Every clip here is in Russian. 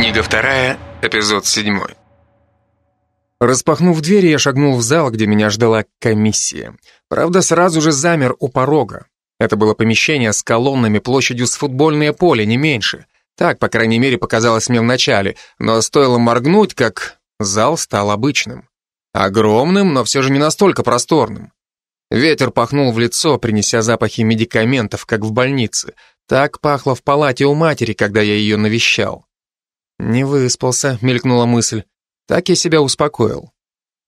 Книга вторая, эпизод седьмой. Распахнув дверь, я шагнул в зал, где меня ждала комиссия. Правда, сразу же замер у порога. Это было помещение с колоннами площадью с футбольное поле, не меньше. Так, по крайней мере, показалось мне вначале, но стоило моргнуть, как зал стал обычным. Огромным, но все же не настолько просторным. Ветер пахнул в лицо, принеся запахи медикаментов, как в больнице. Так пахло в палате у матери, когда я ее навещал. «Не выспался», — мелькнула мысль. Так я себя успокоил.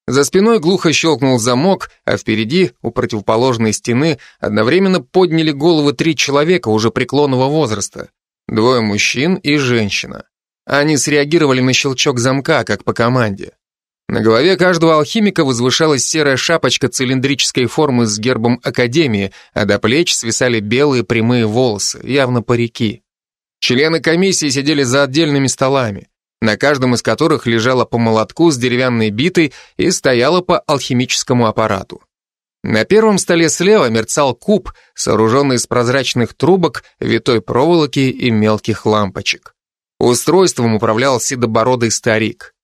За спиной глухо щелкнул замок, а впереди, у противоположной стены, одновременно подняли головы три человека уже преклонного возраста. Двое мужчин и женщина. Они среагировали на щелчок замка, как по команде. На голове каждого алхимика возвышалась серая шапочка цилиндрической формы с гербом Академии, а до плеч свисали белые прямые волосы, явно парики. Члены комиссии сидели за отдельными столами, на каждом из которых лежало по молотку с деревянной битой и стояло по алхимическому аппарату. На первом столе слева мерцал куб, сооруженный из прозрачных трубок, витой проволоки и мелких лампочек. Устройством управлял седобородый старик.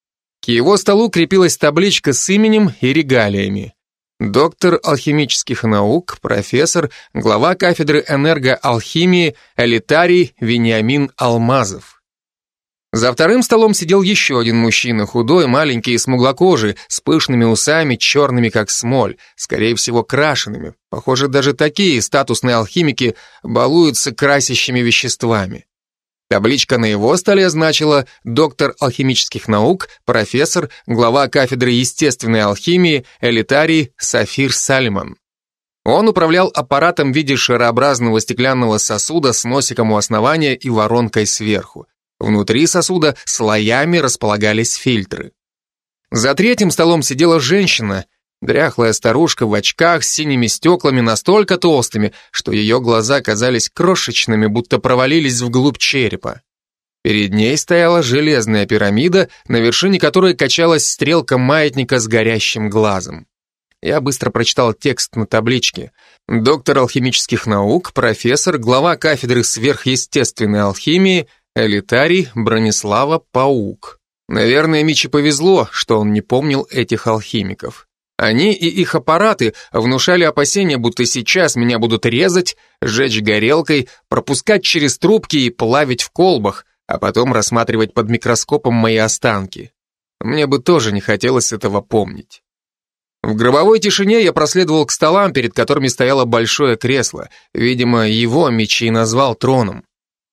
К его столу крепилась табличка с именем и регалиями. Доктор алхимических наук, профессор, глава кафедры энергоалхимии, элитарий Вениамин Алмазов. За вторым столом сидел еще один мужчина, худой, маленький и смуглокожий, с пышными усами, черными как смоль, скорее всего крашенными. Похоже, даже такие статусные алхимики балуются красящими веществами. Табличка на его столе значила доктор алхимических наук, профессор, глава кафедры естественной алхимии, элитарий Сафир Сальман. Он управлял аппаратом в виде шарообразного стеклянного сосуда с носиком у основания и воронкой сверху. Внутри сосуда слоями располагались фильтры. За третьим столом сидела женщина – Дряхлая старушка в очках с синими стеклами настолько толстыми, что ее глаза казались крошечными, будто провалились вглубь черепа. Перед ней стояла железная пирамида, на вершине которой качалась стрелка маятника с горящим глазом. Я быстро прочитал текст на табличке. Доктор алхимических наук, профессор, глава кафедры сверхъестественной алхимии, элитарий Бронислава Паук. Наверное, Мичи повезло, что он не помнил этих алхимиков. Они и их аппараты внушали опасения, будто сейчас меня будут резать, жечь горелкой, пропускать через трубки и плавить в колбах, а потом рассматривать под микроскопом мои останки. Мне бы тоже не хотелось этого помнить. В гробовой тишине я проследовал к столам, перед которыми стояло большое кресло. Видимо, его Мичи назвал троном.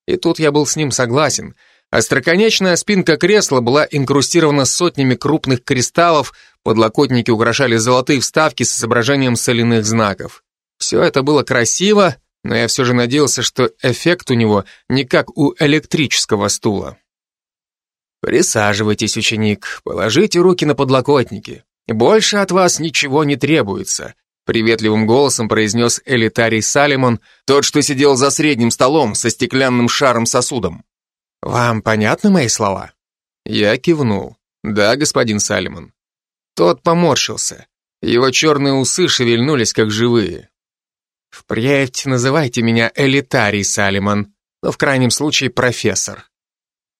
И тут я был с ним согласен — Остроконечная спинка кресла была инкрустирована сотнями крупных кристаллов, подлокотники украшали золотые вставки с изображением соляных знаков. Все это было красиво, но я все же надеялся, что эффект у него не как у электрического стула. «Присаживайтесь, ученик, положите руки на подлокотники. Больше от вас ничего не требуется», приветливым голосом произнес элитарий Салимон, тот, что сидел за средним столом со стеклянным шаром-сосудом. «Вам понятны мои слова?» Я кивнул. «Да, господин Салимон». Тот поморщился. Его черные усы шевельнулись, как живые. «Впредь называйте меня Элитарий Салимон, но в крайнем случае профессор».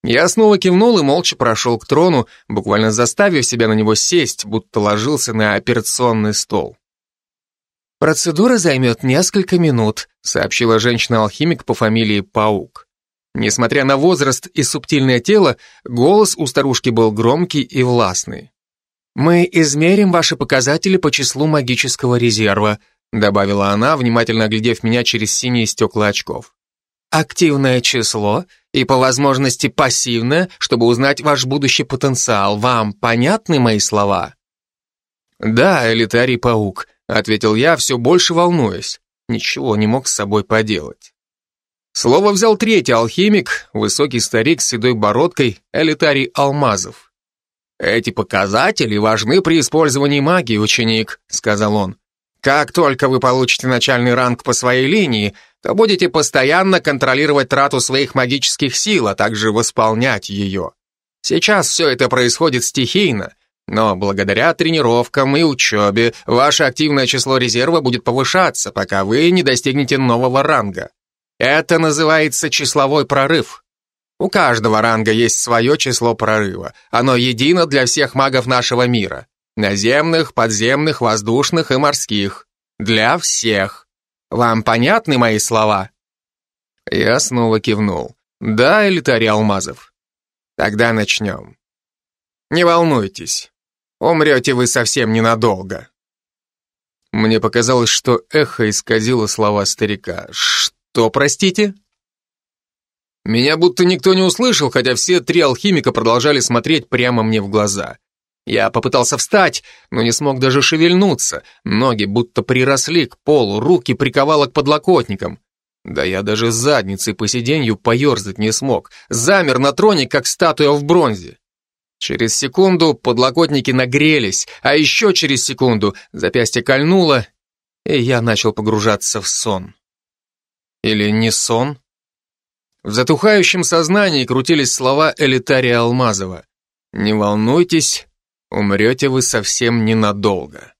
Я снова кивнул и молча прошел к трону, буквально заставив себя на него сесть, будто ложился на операционный стол. «Процедура займет несколько минут», сообщила женщина-алхимик по фамилии Паук. Несмотря на возраст и субтильное тело, голос у старушки был громкий и властный. «Мы измерим ваши показатели по числу магического резерва», добавила она, внимательно оглядев меня через синие стекла очков. «Активное число и, по возможности, пассивное, чтобы узнать ваш будущий потенциал. Вам понятны мои слова?» «Да, элитарий-паук», ответил я, все больше волнуясь. Ничего не мог с собой поделать. Слово взял третий алхимик, высокий старик с седой бородкой, элитарий Алмазов. «Эти показатели важны при использовании магии, ученик», — сказал он. «Как только вы получите начальный ранг по своей линии, то будете постоянно контролировать трату своих магических сил, а также восполнять ее. Сейчас все это происходит стихийно, но благодаря тренировкам и учебе ваше активное число резерва будет повышаться, пока вы не достигнете нового ранга. Это называется числовой прорыв. У каждого ранга есть свое число прорыва. Оно едино для всех магов нашего мира. Наземных, подземных, воздушных и морских. Для всех. Вам понятны мои слова? Я снова кивнул. Да, элитарий Алмазов. Тогда начнем. Не волнуйтесь. Умрете вы совсем ненадолго. Мне показалось, что эхо исказило слова старика. Что, простите? Меня будто никто не услышал, хотя все три алхимика продолжали смотреть прямо мне в глаза. Я попытался встать, но не смог даже шевельнуться. Ноги будто приросли к полу, руки приковало к подлокотникам. Да я даже задницей по сиденью поерзать не смог. Замер на троне, как статуя в бронзе. Через секунду подлокотники нагрелись, а еще через секунду запястье кольнуло, и я начал погружаться в сон. Или не сон? В затухающем сознании крутились слова Элитария Алмазова. «Не волнуйтесь, умрете вы совсем ненадолго».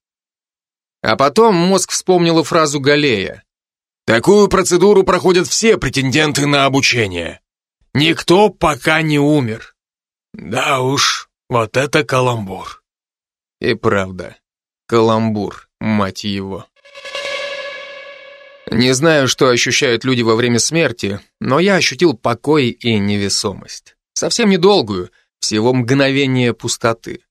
А потом мозг вспомнил фразу Галея. «Такую процедуру проходят все претенденты на обучение. Никто пока не умер». Да уж, вот это каламбур. И правда, каламбур, мать его. Не знаю, что ощущают люди во время смерти, но я ощутил покой и невесомость. Совсем недолгую, всего мгновение пустоты.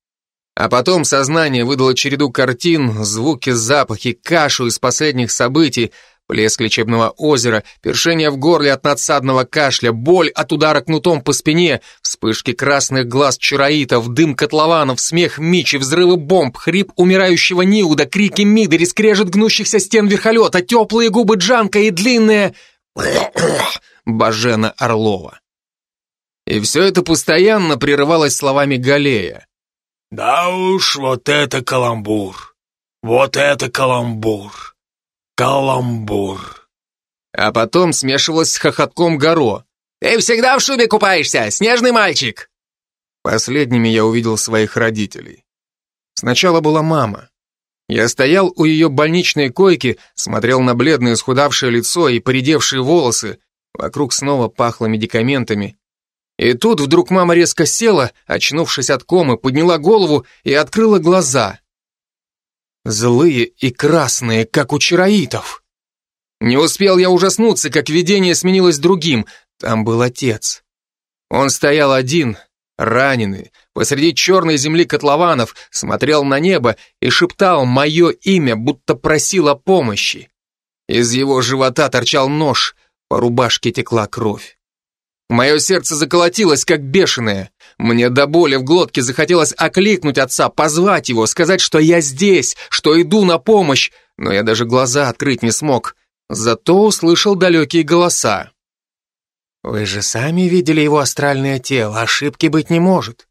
А потом сознание выдало череду картин, звуки, запахи, кашу из последних событий, Плеск лечебного озера, першение в горле от надсадного кашля, боль от удара кнутом по спине, вспышки красных глаз чароитов, дым котлованов, смех Мичи, взрывы бомб, хрип умирающего Ниуда, крики Мидори, скрежет гнущихся стен верхолета, теплые губы Джанка и длинные... Бажена Орлова. И все это постоянно прерывалось словами Галея. «Да уж, вот это каламбур! Вот это каламбур!» Каламбур. А потом смешивалась с хохотком Горо. «Ты всегда в шубе купаешься, снежный мальчик!» Последними я увидел своих родителей. Сначала была мама. Я стоял у ее больничной койки, смотрел на бледное исхудавшее лицо и поредевшие волосы. Вокруг снова пахло медикаментами. И тут вдруг мама резко села, очнувшись от комы, подняла голову и открыла глаза. Злые и красные, как у чароитов. Не успел я ужаснуться, как видение сменилось другим. Там был отец. Он стоял один, раненый, посреди черной земли котлованов, смотрел на небо и шептал мое имя, будто просил о помощи. Из его живота торчал нож, по рубашке текла кровь. Мое сердце заколотилось, как бешеное. Мне до боли в глотке захотелось окликнуть отца, позвать его, сказать, что я здесь, что иду на помощь, но я даже глаза открыть не смог. Зато услышал далекие голоса. «Вы же сами видели его астральное тело, ошибки быть не может.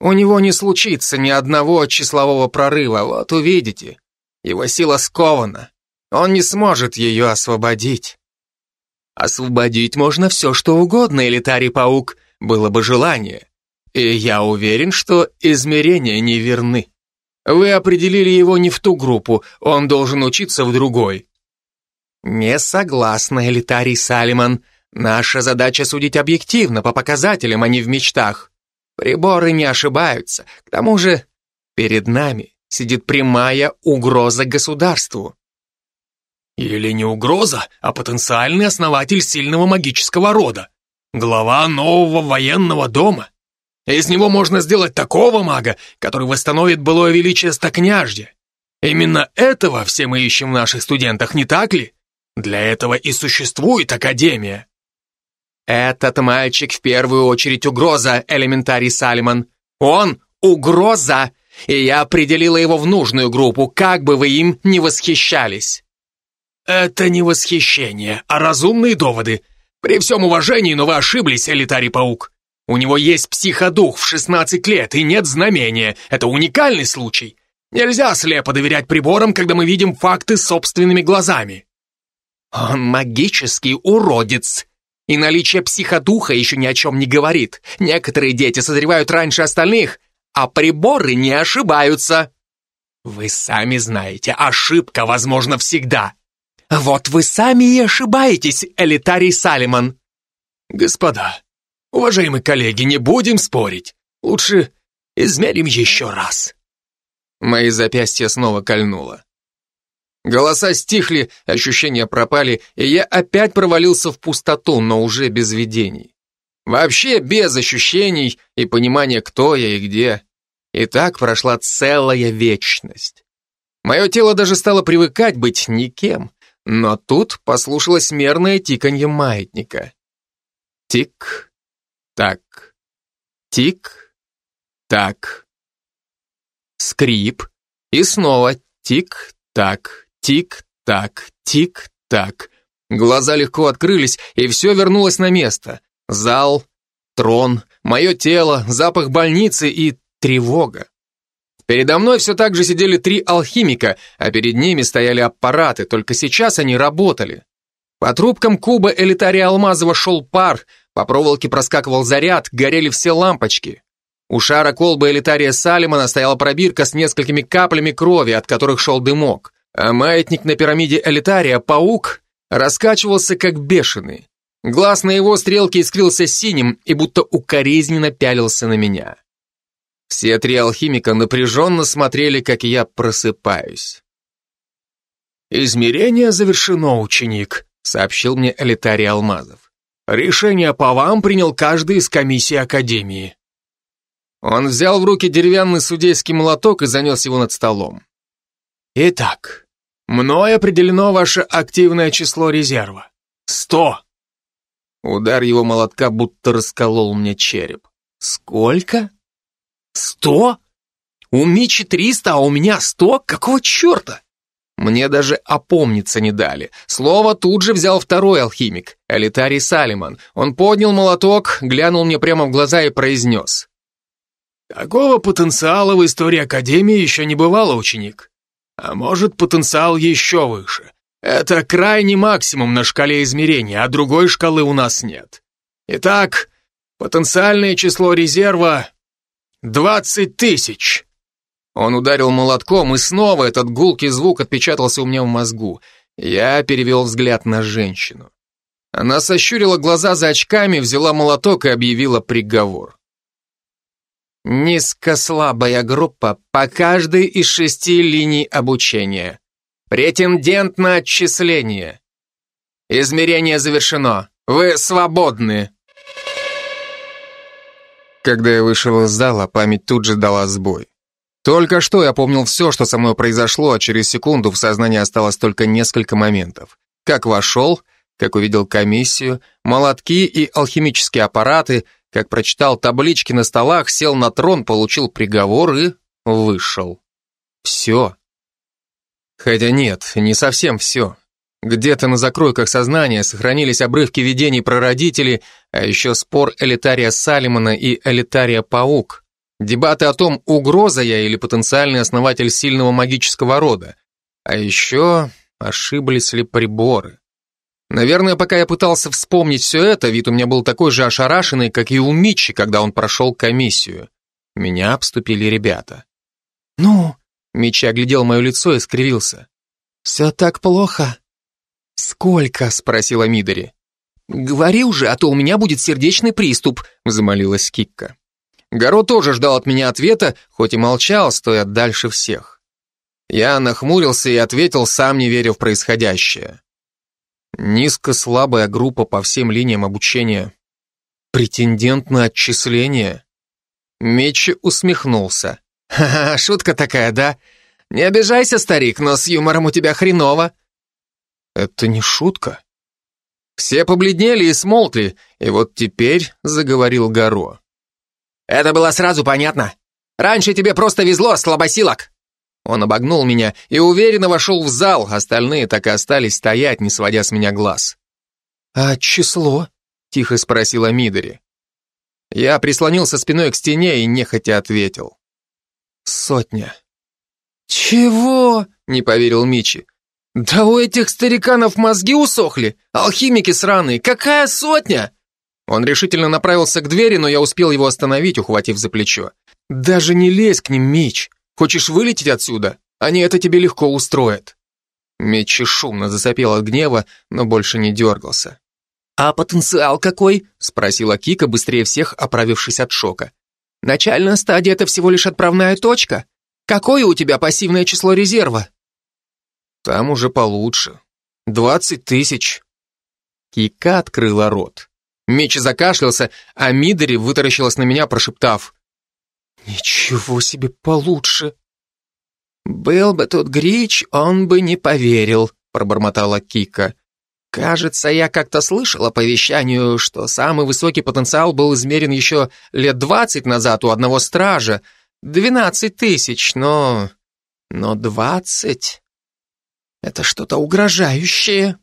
У него не случится ни одного числового прорыва, вот увидите. Его сила скована, он не сможет ее освободить». Освободить можно все, что угодно, элитарий-паук, было бы желание. И я уверен, что измерения не верны. Вы определили его не в ту группу, он должен учиться в другой. Не согласна, элитарий Салиман. Наша задача судить объективно, по показателям, а не в мечтах. Приборы не ошибаются. К тому же, перед нами сидит прямая угроза государству. Или не угроза, а потенциальный основатель сильного магического рода. Глава нового военного дома. Из него можно сделать такого мага, который восстановит былое величие стокняжья. Именно этого все мы ищем в наших студентах, не так ли? Для этого и существует Академия. Этот мальчик в первую очередь угроза, элементарий Салиман. Он угроза, и я определила его в нужную группу, как бы вы им не восхищались. «Это не восхищение, а разумные доводы. При всем уважении, но вы ошиблись, элитарий паук. У него есть психодух в 16 лет и нет знамения. Это уникальный случай. Нельзя слепо доверять приборам, когда мы видим факты собственными глазами». «Он магический уродец», и наличие психодуха еще ни о чем не говорит. Некоторые дети созревают раньше остальных, а приборы не ошибаются. Вы сами знаете, ошибка возможна всегда. «Вот вы сами и ошибаетесь, элитарий Салиман!» «Господа, Уважаемые коллеги, не будем спорить. Лучше измерим еще раз. Мои запястья снова кольнуло. Голоса стихли, ощущения пропали, и я опять провалился в пустоту, но уже без видений. Вообще без ощущений и понимания, кто я и где. И так прошла целая вечность. Мое тело даже стало привыкать быть никем, но тут послушалось мерное тиканье маятника. Тик, так, тик, так. Скрип, и снова тик-так, тик-так, тик-так. Глаза легко открылись, и все вернулось на место. Зал, трон, мое тело, запах больницы и тревога. Передо мной все так же сидели три алхимика, а перед ними стояли аппараты, только сейчас они работали. По трубкам куба элитария Алмазова шел пар, по проволоке проскакивал заряд, горели все лампочки. У шара колбы элитария Салимана стояла пробирка с несколькими каплями крови, от которых шел дымок. А маятник на пирамиде элитария, паук, раскачивался как бешеный. Глаз на его стрелке искрился синим и будто укоризненно пялился на меня. Все три алхимика напряженно смотрели, как я просыпаюсь. «Измерение завершено, ученик», — сообщил мне элитарий Алмазов. «Решение по вам принял каждый из комиссии Академии». Он взял в руки деревянный судейский молоток и занес его над столом. «Итак, мной определено ваше активное число резерва. Сто. Удар его молотка будто расколол мне череп. Сколько? Сто? У Мичи триста, а у меня сто? Какого черта? Мне даже опомниться не дали. Слово тут же взял второй алхимик, Элитарий Салиман. Он поднял молоток, глянул мне прямо в глаза и произнес. Такого потенциала в истории Академии еще не бывало, ученик. А может, потенциал еще выше. Это крайний максимум на шкале измерения, а другой шкалы у нас нет. Итак, потенциальное число резерва — 20 тысяч. Он ударил молотком, и снова этот гулкий звук отпечатался у меня в мозгу. Я перевел взгляд на женщину. Она сощурила глаза за очками, взяла молоток и объявила приговор. Низкослабая группа по каждой из шести линий обучения. Претендент на отчисление. Измерение завершено. Вы свободны. Когда я вышел из зала, память тут же дала сбой. Только что я помнил все, что со мной произошло, а через секунду в сознании осталось только несколько моментов. Как вошел, как увидел комиссию, молотки и алхимические аппараты, как прочитал таблички на столах, сел на трон, получил приговор и вышел. Все. Хотя нет, не совсем все. Где-то на закройках сознания сохранились обрывки видений про родителей, а еще спор элитария Салимона и элитария Паук. Дебаты о том, угроза я или потенциальный основатель сильного магического рода. А еще ошиблись ли приборы. Наверное, пока я пытался вспомнить все это, вид у меня был такой же ошарашенный, как и у Митчи, когда он прошел комиссию. Меня обступили ребята. «Ну, Мичи оглядел мое лицо и скривился. «Все так плохо». «Сколько?» — спросила Мидори. «Говори уже, а то у меня будет сердечный приступ», — взмолилась Кикка. Горо тоже ждал от меня ответа, хоть и молчал, стоя дальше всех. Я нахмурился и ответил, сам не веря в происходящее. Низко-слабая группа по всем линиям обучения. Претендент на отчисление. Мечи усмехнулся. «Ха-ха, шутка такая, да? Не обижайся, старик, но с юмором у тебя хреново». «Это не шутка». Все побледнели и смолкли, и вот теперь заговорил Горо. «Это было сразу понятно. Раньше тебе просто везло, слабосилок». Он обогнул меня и уверенно вошел в зал, остальные так и остались стоять, не сводя с меня глаз. «А число?» — тихо спросила Мидори. Я прислонился спиной к стене и нехотя ответил. Сотня. Чего? Не поверил Мичи. Да у этих стариканов мозги усохли. Алхимики сраные. Какая сотня? Он решительно направился к двери, но я успел его остановить, ухватив за плечо. Даже не лезь к ним, Мич. Хочешь вылететь отсюда? Они это тебе легко устроят. Митчи шумно засопел от гнева, но больше не дергался. «А потенциал какой?» — спросила Кика, быстрее всех оправившись от шока. «Начальная стадия — это всего лишь отправная точка. Какое у тебя пассивное число резерва?» «Там уже получше. Двадцать тысяч». Кика открыла рот. Меч закашлялся, а Мидори вытаращилась на меня, прошептав. «Ничего себе получше!» «Был бы тут Грич, он бы не поверил», — пробормотала Кика. «Кажется, я как-то слышала по вещанию, что самый высокий потенциал был измерен еще лет двадцать назад у одного стража. Двенадцать тысяч, но... но двадцать... Это что-то угрожающее».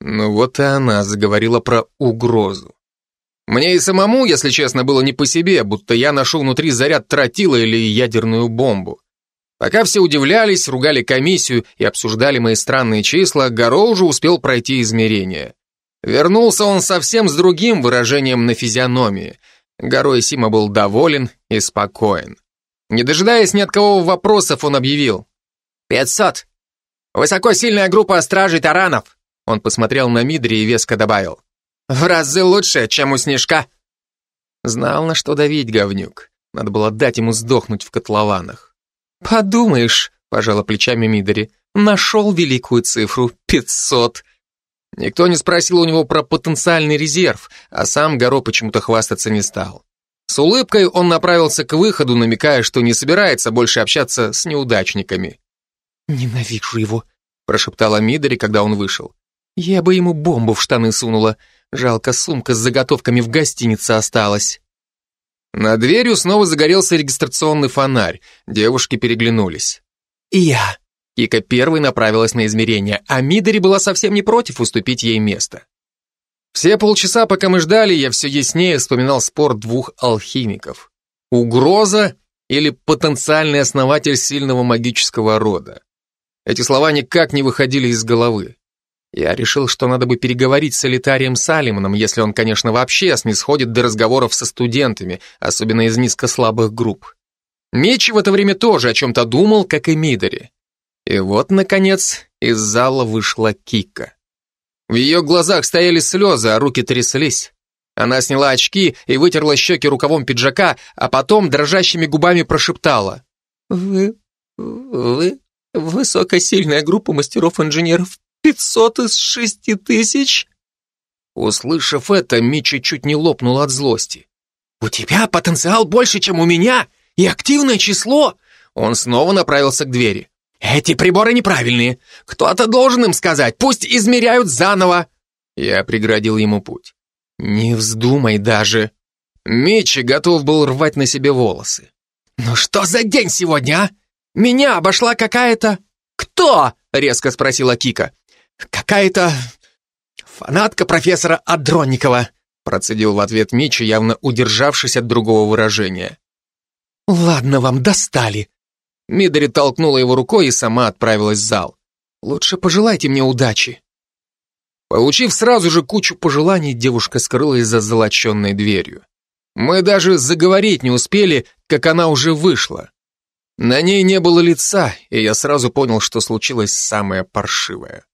Ну вот и она заговорила про угрозу. Мне и самому, если честно, было не по себе, будто я нашел внутри заряд тротила или ядерную бомбу. Пока все удивлялись, ругали комиссию и обсуждали мои странные числа, Горо уже успел пройти измерения. Вернулся он совсем с другим выражением на физиономии. Горо Сима был доволен и спокоен. Не дожидаясь ни от кого вопросов, он объявил. «Пятьсот! Высоко сильная группа стражей таранов!» Он посмотрел на Мидри и веско добавил. «В разы лучше, чем у Снежка!» Знал, на что давить, говнюк. Надо было дать ему сдохнуть в котлованах. «Подумаешь», — пожала плечами Мидори, «нашел великую цифру — пятьсот». Никто не спросил у него про потенциальный резерв, а сам Горо почему-то хвастаться не стал. С улыбкой он направился к выходу, намекая, что не собирается больше общаться с неудачниками. «Ненавижу его», — прошептала Мидори, когда он вышел. «Я бы ему бомбу в штаны сунула. Жалко, сумка с заготовками в гостинице осталась». На дверью снова загорелся регистрационный фонарь. Девушки переглянулись. «И я». Кика первой направилась на измерение, а Мидори была совсем не против уступить ей место. Все полчаса, пока мы ждали, я все яснее вспоминал спор двух алхимиков. Угроза или потенциальный основатель сильного магического рода. Эти слова никак не выходили из головы. Я решил, что надо бы переговорить с Элитарием Салимоном, если он, конечно, вообще снисходит до разговоров со студентами, особенно из низкослабых групп. Меч в это время тоже о чем-то думал, как и Мидори. И вот, наконец, из зала вышла Кика. В ее глазах стояли слезы, а руки тряслись. Она сняла очки и вытерла щеки рукавом пиджака, а потом дрожащими губами прошептала. «Вы... вы... высокосильная группа мастеров-инженеров Пятьсот из шести тысяч?» Услышав это, Мичи чуть не лопнул от злости. «У тебя потенциал больше, чем у меня, и активное число!» Он снова направился к двери. «Эти приборы неправильные. Кто-то должен им сказать, пусть измеряют заново!» Я преградил ему путь. «Не вздумай даже!» Мичи готов был рвать на себе волосы. «Ну что за день сегодня, а? Меня обошла какая-то...» «Кто?» — резко спросила Кика. «Какая-то фанатка профессора Адронникова», процедил в ответ Мичи, явно удержавшись от другого выражения. «Ладно вам, достали». Мидори толкнула его рукой и сама отправилась в зал. «Лучше пожелайте мне удачи». Получив сразу же кучу пожеланий, девушка скрылась за золоченной дверью. Мы даже заговорить не успели, как она уже вышла. На ней не было лица, и я сразу понял, что случилось самое паршивое.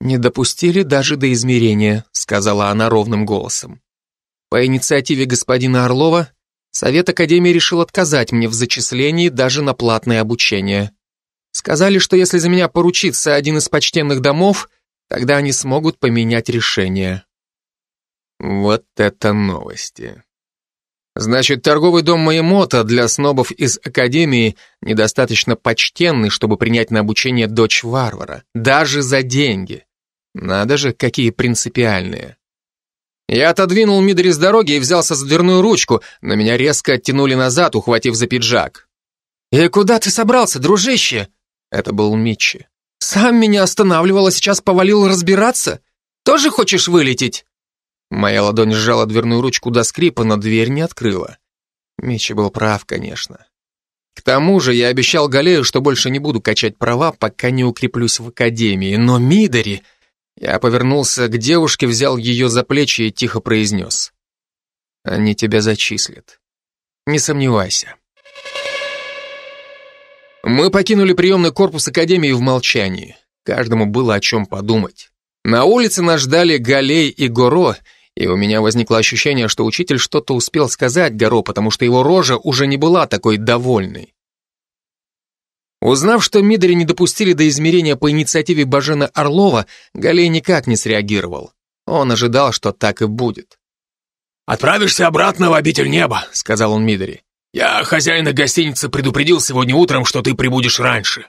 «Не допустили даже до измерения», — сказала она ровным голосом. «По инициативе господина Орлова Совет Академии решил отказать мне в зачислении даже на платное обучение. Сказали, что если за меня поручится один из почтенных домов, тогда они смогут поменять решение». Вот это новости. Значит, торговый дом Маемота для снобов из Академии недостаточно почтенный, чтобы принять на обучение дочь варвара, даже за деньги. Надо же, какие принципиальные. Я отодвинул Мидори с дороги и взялся за дверную ручку, но меня резко оттянули назад, ухватив за пиджак. «И куда ты собрался, дружище?» Это был Митчи. «Сам меня останавливал, а сейчас повалил разбираться? Тоже хочешь вылететь?» Моя ладонь сжала дверную ручку до скрипа, но дверь не открыла. Митчи был прав, конечно. К тому же я обещал Галею, что больше не буду качать права, пока не укреплюсь в академии. Но Мидори... Я повернулся к девушке, взял ее за плечи и тихо произнес. «Они тебя зачислят. Не сомневайся». Мы покинули приемный корпус Академии в молчании. Каждому было о чем подумать. На улице нас ждали Галей и Горо, и у меня возникло ощущение, что учитель что-то успел сказать Горо, потому что его рожа уже не была такой довольной. Узнав, что Мидори не допустили до измерения по инициативе Бажена Орлова, Галей никак не среагировал. Он ожидал, что так и будет. «Отправишься обратно в обитель неба», — сказал он Мидори. «Я хозяина гостиницы предупредил сегодня утром, что ты прибудешь раньше».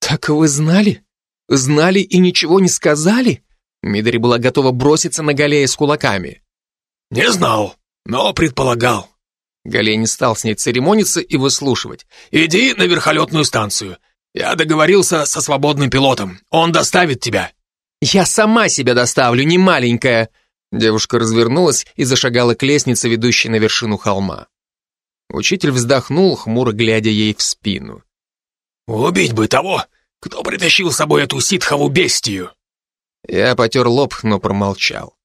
«Так вы знали? Знали и ничего не сказали?» Мидори была готова броситься на Галея с кулаками. «Не знал, но предполагал». Галей не стал с ней церемониться и выслушивать. «Иди на верхолетную станцию. Я договорился со свободным пилотом. Он доставит тебя». «Я сама себя доставлю, не маленькая!» Девушка развернулась и зашагала к лестнице, ведущей на вершину холма. Учитель вздохнул, хмуро глядя ей в спину. «Убить бы того, кто притащил с собой эту ситхову бестию!» Я потер лоб, но промолчал.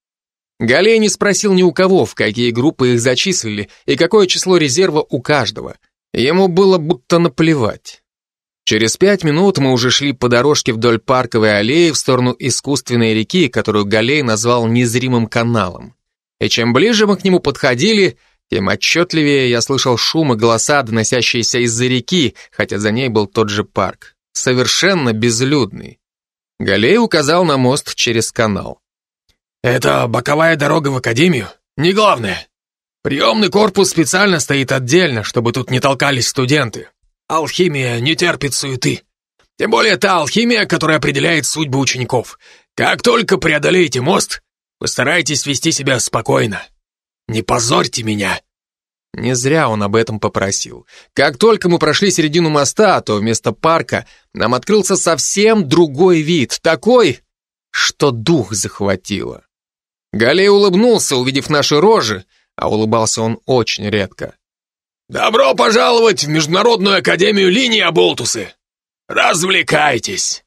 Галей не спросил ни у кого, в какие группы их зачислили и какое число резерва у каждого. Ему было будто наплевать. Через пять минут мы уже шли по дорожке вдоль парковой аллеи в сторону искусственной реки, которую Галей назвал незримым каналом. И чем ближе мы к нему подходили, тем отчетливее я слышал шум и голоса, доносящиеся из-за реки, хотя за ней был тот же парк. Совершенно безлюдный. Галей указал на мост через канал. «Это боковая дорога в академию? Не главное. Приемный корпус специально стоит отдельно, чтобы тут не толкались студенты. Алхимия не терпит суеты. Тем более та алхимия, которая определяет судьбы учеников. Как только преодолеете мост, постарайтесь вести себя спокойно. Не позорьте меня. Не зря он об этом попросил. Как только мы прошли середину моста, то вместо парка нам открылся совсем другой вид, такой, что дух захватило. Галей улыбнулся, увидев наши рожи, а улыбался он очень редко. «Добро пожаловать в Международную Академию Линии Аболтусы! Развлекайтесь!»